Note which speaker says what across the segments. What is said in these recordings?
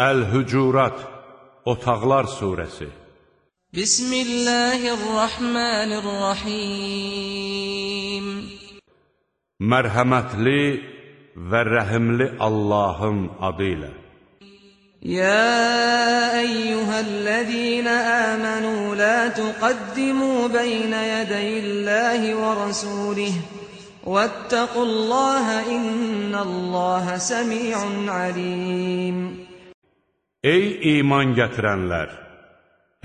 Speaker 1: Əl-Hücurat Otaqlar Suresi
Speaker 2: Bismillahirrahmanirrahim
Speaker 1: Mərhəmətli və rəhimli Allahın adı ilə
Speaker 2: Yə əyyuhəl-ləzīnə əmənu lə tüqəddimu يا أيها الذين آمنوا لا تقدموا بين يدي الله ورسوله واتقوا الله إن الله سميع عليم
Speaker 1: Ey iman gətirənlər!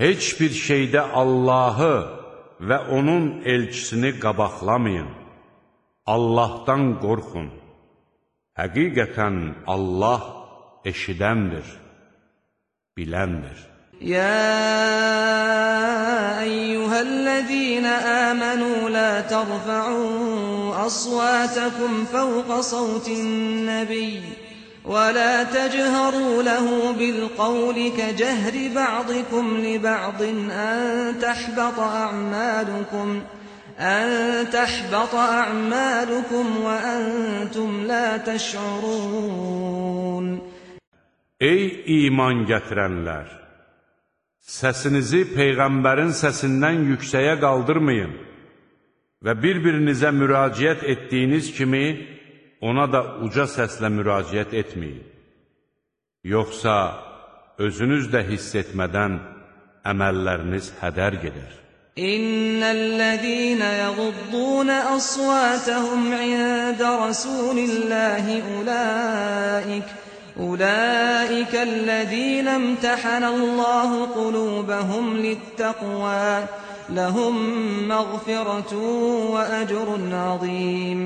Speaker 1: Heç bir şeydə Allahı və onun elçisini qabaqlamayın. Allahdan qorxun. Həqiqətən Allah eşidəndir, biləndir.
Speaker 2: يا أيها الذين آمنوا لا ترفعوا أصواتكم فوق صوت النبي ولا تجهروا له بالقول كجهر بعضكم لبعض أن تحبط أعمالكم أن تحبط أعمالكم وأنتم لا تشعرون
Speaker 1: Ey iman gətirənlər! Səsinizi Peyğəmbərin səsindən yüksəyə qaldırmayın və bir-birinizə müraciət etdiyiniz kimi ona da uca səslə müraciət etməyin. Yoxsa özünüz də hiss etmədən əməlləriniz hədər gedər.
Speaker 2: İnnellezîne yaghuddûne asvâtahum 'inde rasûlillâhi ulâik ulâikellezîne imtehanallâhu kulûbahum lit-takvâ. Lahum mağfiretun ve ecrun azîm.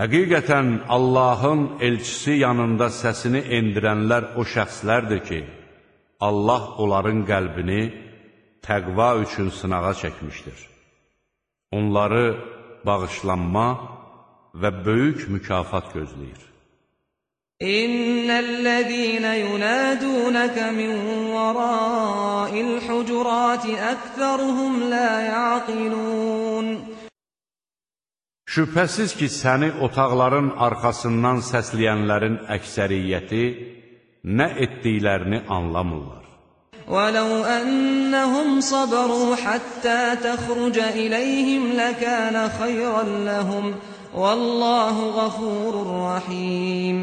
Speaker 1: Həqiqətən Allahın elçisi yanında səsini endirənlər o şəxslərdir ki, Allah onların qəlbini təqva üçün sınağa çəkmişdir. Onları bağışlanma və böyük mükafat gözləyir.
Speaker 2: İnnellezîne yunâdûneke min verâil hucurâti ekferuhum lâ ya'qilûn
Speaker 1: Şübhəsiz ki, səni otaqların arxasından səsləyənlərin əksəriyyəti nə etdiklərini anlamırlar.
Speaker 2: وَلَوْ أَنَّهُمْ صَبَرُوا حَتَّى تَخْرُجَ إِلَيْهِمْ لَكَانَ خَيْرًا لَهُمْ وَاللّٰهُ غَفُورٌ رَحِيمٌ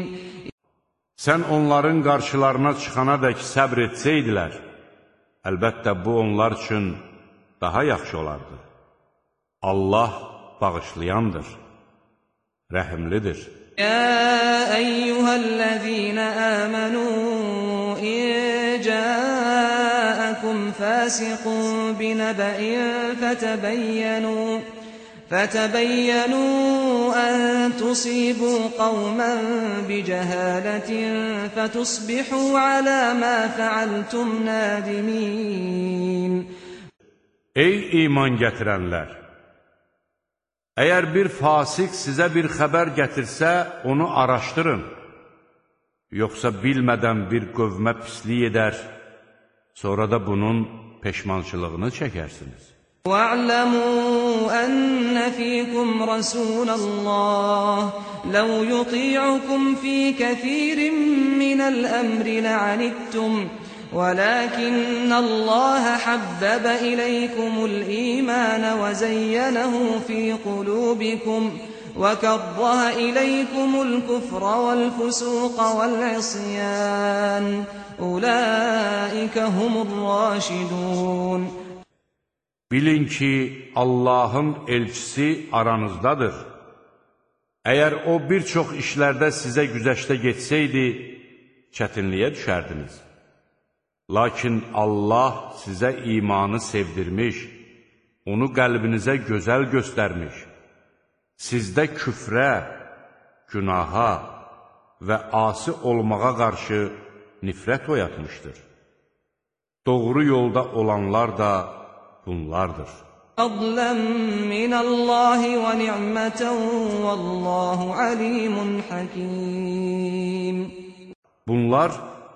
Speaker 1: Sən onların qarşılarına çıxana dək səbr etsəydilər, əlbəttə bu onlar üçün daha yaxşı olardı. Allah bağışlayandır, rəhimlidir.
Speaker 2: Ya eyyuhellezine ləzinə əmənu, ca'akum fəsiqun binəbəin fətəbəyyənu, فتبينوا أن تصيبوا قوما بجهالة فتصبحوا على ما فعلتم نادمين
Speaker 1: Ey iman gətirənlər! Əgər bir fasiq sizə bir xəbər gətirsə, onu araşdırın. Yoxsa bilmədən bir qövmə pislik edər, sonra da bunun peşmançılığını çəkərsiniz.
Speaker 2: وَاعْلَمُوا أَنَّ فِيكُمْ رَسُولَ اللَّهِ لَوْ يُطِيعُكُمْ فِي كَثِيرٍ مِّنَ الْأَمْرِ لَعَنِتُّمْ ولكن الله حبب إليكم الإيمان وزينه في قلوبكم وكره إليكم الكفر والفسوق والعصيان أولئك هم الراشدون
Speaker 1: Bilin ki, Allahın elçisi aranızdadır. Əgər o bir çox işlərdə sizə güzəştə getsəydi, çətinliyə düşərdiniz. Lakin Allah sizə imanı sevdirmiş, onu qəlbinizə gözəl göstərmiş. Sizdə küfrə, günaha və asi olmağa qarşı nifrət oyatmışdır. Doğru yolda olanlar da bunlardır.
Speaker 2: Fadlan minallahi və ni'mətən vallahu alimun hakim.
Speaker 1: Bunlar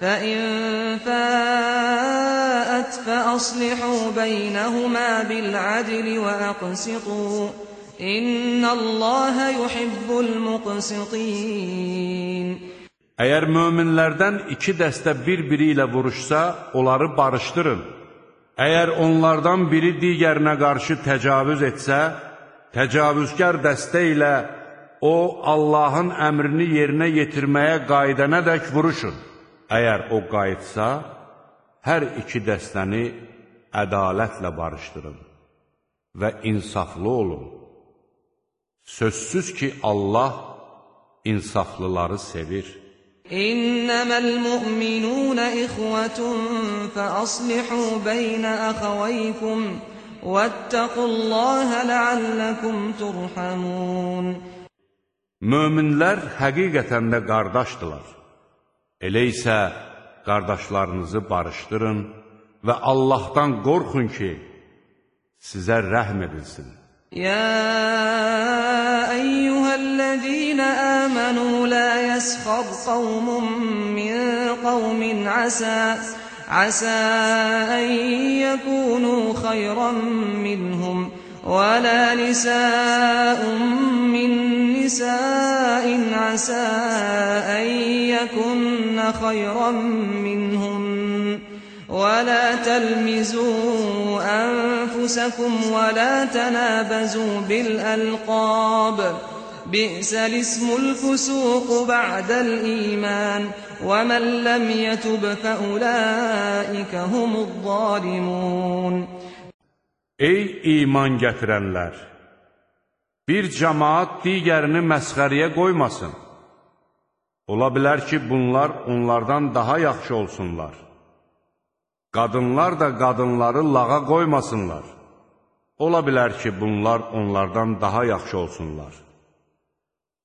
Speaker 2: فَإِنْ فَاءَتْ فَأَصْلِحُوا بَيْنَهُمَا بِالْعَدْلِ وَأَقْسِطُوا إِنَّ اللَّهَ يُحِبُّ الْمُقْسِطِينَ
Speaker 1: Əgər möminlərdən iki dəstə bir-biri ilə vuruşsa, onları barışdırın. Əgər onlardan biri digərinə qarşı təcavüz etsə, təcavüzkar dəstə ilə o, Allahın əmrini yerinə yetirməyə qaydənədək vuruşun. Əgər o qayıtsa, hər iki dəstəni ədalətlə barışdırın və insaflı olun. Sözsüz ki, Allah insaflıları sevir.
Speaker 2: İnnəməl müminunə ixvətun fəəslihü beynə əxəvəykum vəttəqullahə ləalləkum turhamun.
Speaker 1: Möminlər həqiqətən də qardaşdılar. Elə isə qardaşlarınızı barışdırın və Allahdan qorxun ki, sizə rəhm edilsin.
Speaker 2: Yə əyyuhəl-ləzīnə əmənu lə yəsxab qavmun min qavmin əsə عسى أن يكونوا خيرا منهم ولا نساء من نساء عسى أن يكن خيرا منهم ولا تلمزوا أنفسكم ولا تنابزوا بالألقاب بئس الاسم الفسوق بعد الإيمان ومن لم يتب فأولئك هم الظالمون
Speaker 1: Ey iman gətirənlər! Bir cəmaat digərini məsxəriyə qoymasın. Ola bilər ki, bunlar onlardan daha yaxşı olsunlar. Qadınlar da qadınları lağa qoymasınlar. Ola bilər ki, bunlar onlardan daha yaxşı olsunlar.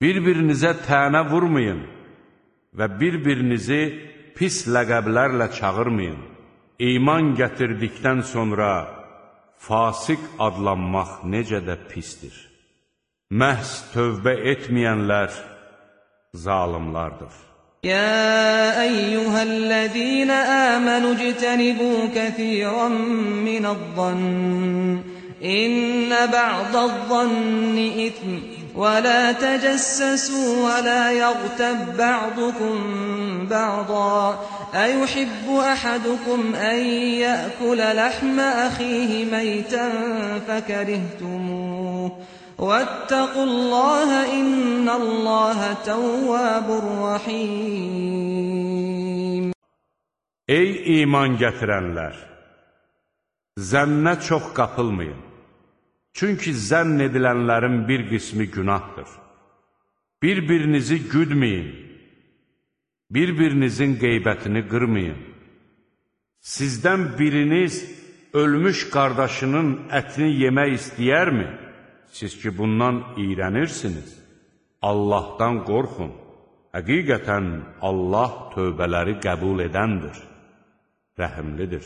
Speaker 1: Bir-birinizə tənə vurmayın və bir-birinizi pis ləqəblərlə çağırmayın. İman gətirdikdən sonra, Fasiq adlanmaq necə də pisdir. Məhz tövbə etməyənlər zalimlardır.
Speaker 2: يا أيها الذين آمنوا اجتنبوا كثيرا من الظن إن بعض الظن إثم ولا تجسسوا ولا يغتب بعضكم بعضا أيحب أحدكم أن يأكل لحم أخيه ميتا فكرهتموه واتقوا الله إن الله تواب رحيم
Speaker 1: أي إيمان getirenler Zənnə çok kapılmayın Çünki zənn edilənlərin bir qismi günahdır. Bir-birinizi güdməyin, bir-birinizin qeybətini qırmayın. Sizdən biriniz ölmüş qardaşının ətini yemək istəyərmi? Siz ki, bundan iyrənirsiniz. Allahdan qorxun. Həqiqətən Allah tövbələri qəbul edəndir, rəhimlidir.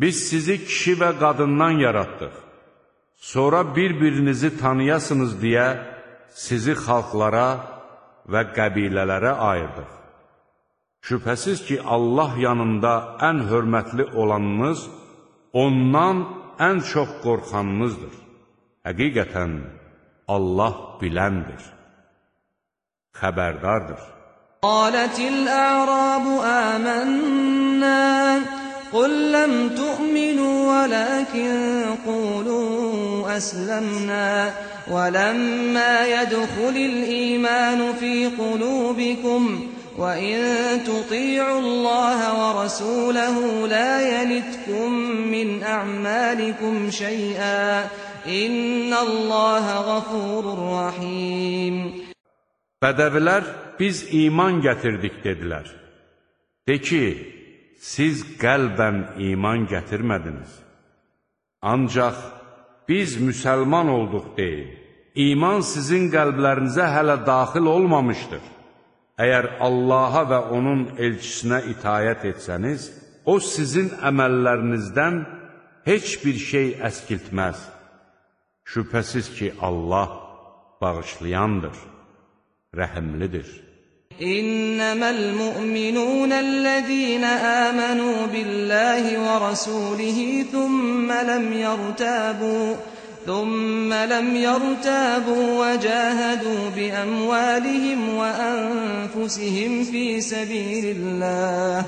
Speaker 1: Biz sizi kişi və qadından yaratdıq. Sonra bir-birinizi tanıyasınız deyə sizi xalqlara və qəbilələrə ayırdıq. Şübhəsiz ki, Allah yanında ən hörmətli olanınız ondan ən çox qorxanınızdır. Həqiqətən, Allah biləndir, xəbərdardır.
Speaker 2: Qalətil ərabu əmənnən قل لم تؤمنوا ولكن قولوا أسلمنا ولما يدخل الإيمان في قلوبكم وإن تطيعوا الله ورسوله لا يلتكم من أعمالكم شيئا إن الله غفور رحيم
Speaker 1: Bədəvilər biz iman gətirdik dedilər. De ki, siz qəlbən iman gətirmədiniz. Ancaq biz müsəlman olduq deyin. İman sizin qəlblərinizə hələ daxil olmamışdır. Əgər Allaha və onun elçisinə itayət etsəniz, o sizin əməllərinizdən heç bir şey əskiltməz. Şübhəsiz ki, Allah bağışlayandır, rəhimlidir.
Speaker 2: إنما المؤمنون الذين آمنوا بالله ورسوله ثم لم يرتابوا ثم لم يرتابوا وجاهدوا بأموالهم وأنفسهم في سبيل الله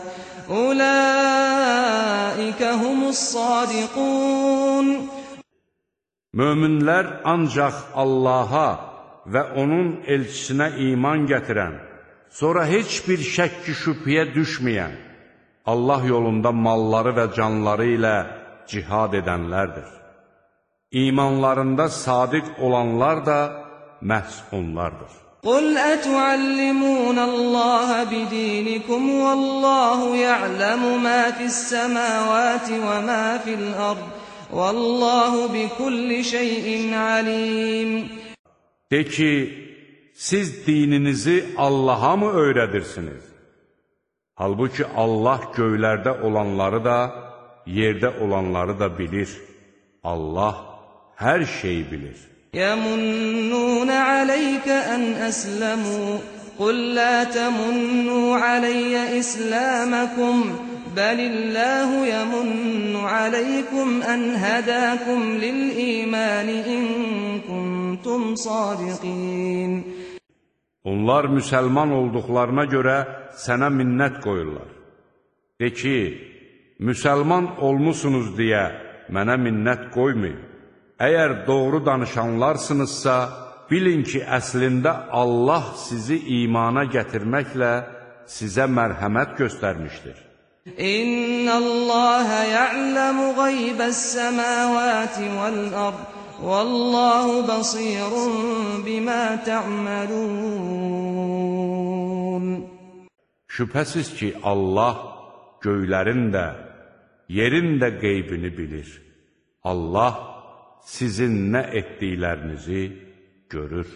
Speaker 2: أولئك هم الصادقون
Speaker 1: Möminlər ancaq Allaha və onun elçisinə iman gətirən sonra heç bir şəkki şübhəyə düşməyən, Allah yolunda malları və canları ilə cihad edənlərdir. İmanlarında sadiq olanlar da məhz onlardır.
Speaker 2: قُلْ أَتُعَلِّمُونَ اللَّهَ بِدِينِكُمْ وَاللَّهُ يَعْلَمُ مَا فِي السَّمَاوَاتِ وَمَا فِي الْأَرْضِ وَاللَّهُ بِكُلِّ شَيْءٍ عَلِيمٌ
Speaker 1: De ki, siz dininizi Allah'a mı öyrədirsiniz? Halbuki Allah göylərdə olanları da, yerdə olanları da bilir. Allah hər şeyi bilir.
Speaker 2: يَمُنُّونَ عَلَيْكَ أَنْ أَسْلَمُوا قُلْ لَا تَمُنُّوا عَلَيَّ إِسْلَامَكُمْ بَلِ اللَّهُ يَمُنُّ عَلَيْكُمْ أَنْ هَدَاكُمْ لِلْإِيمَانِ إِنْ كُنْتُمْ صَادِقِينَ
Speaker 1: Onlar müsəlman olduqlarına görə sənə minnət qoyurlar. De ki, müsəlman olmusunuz deyə mənə minnət qoymayın. Əgər doğru danışanlarsınızsa, bilin ki, əslində Allah sizi imana gətirməklə sizə mərhəmət göstərmişdir.
Speaker 2: İnnallaha ya'lamu ghaybas-samawati vel-ard Vallahu basirun bima ta'malun.
Speaker 1: Şübhəsiz ki, Allah göylərin də, yerin də qeybini bilir. Allah sizin nə etdiklərinizi görür.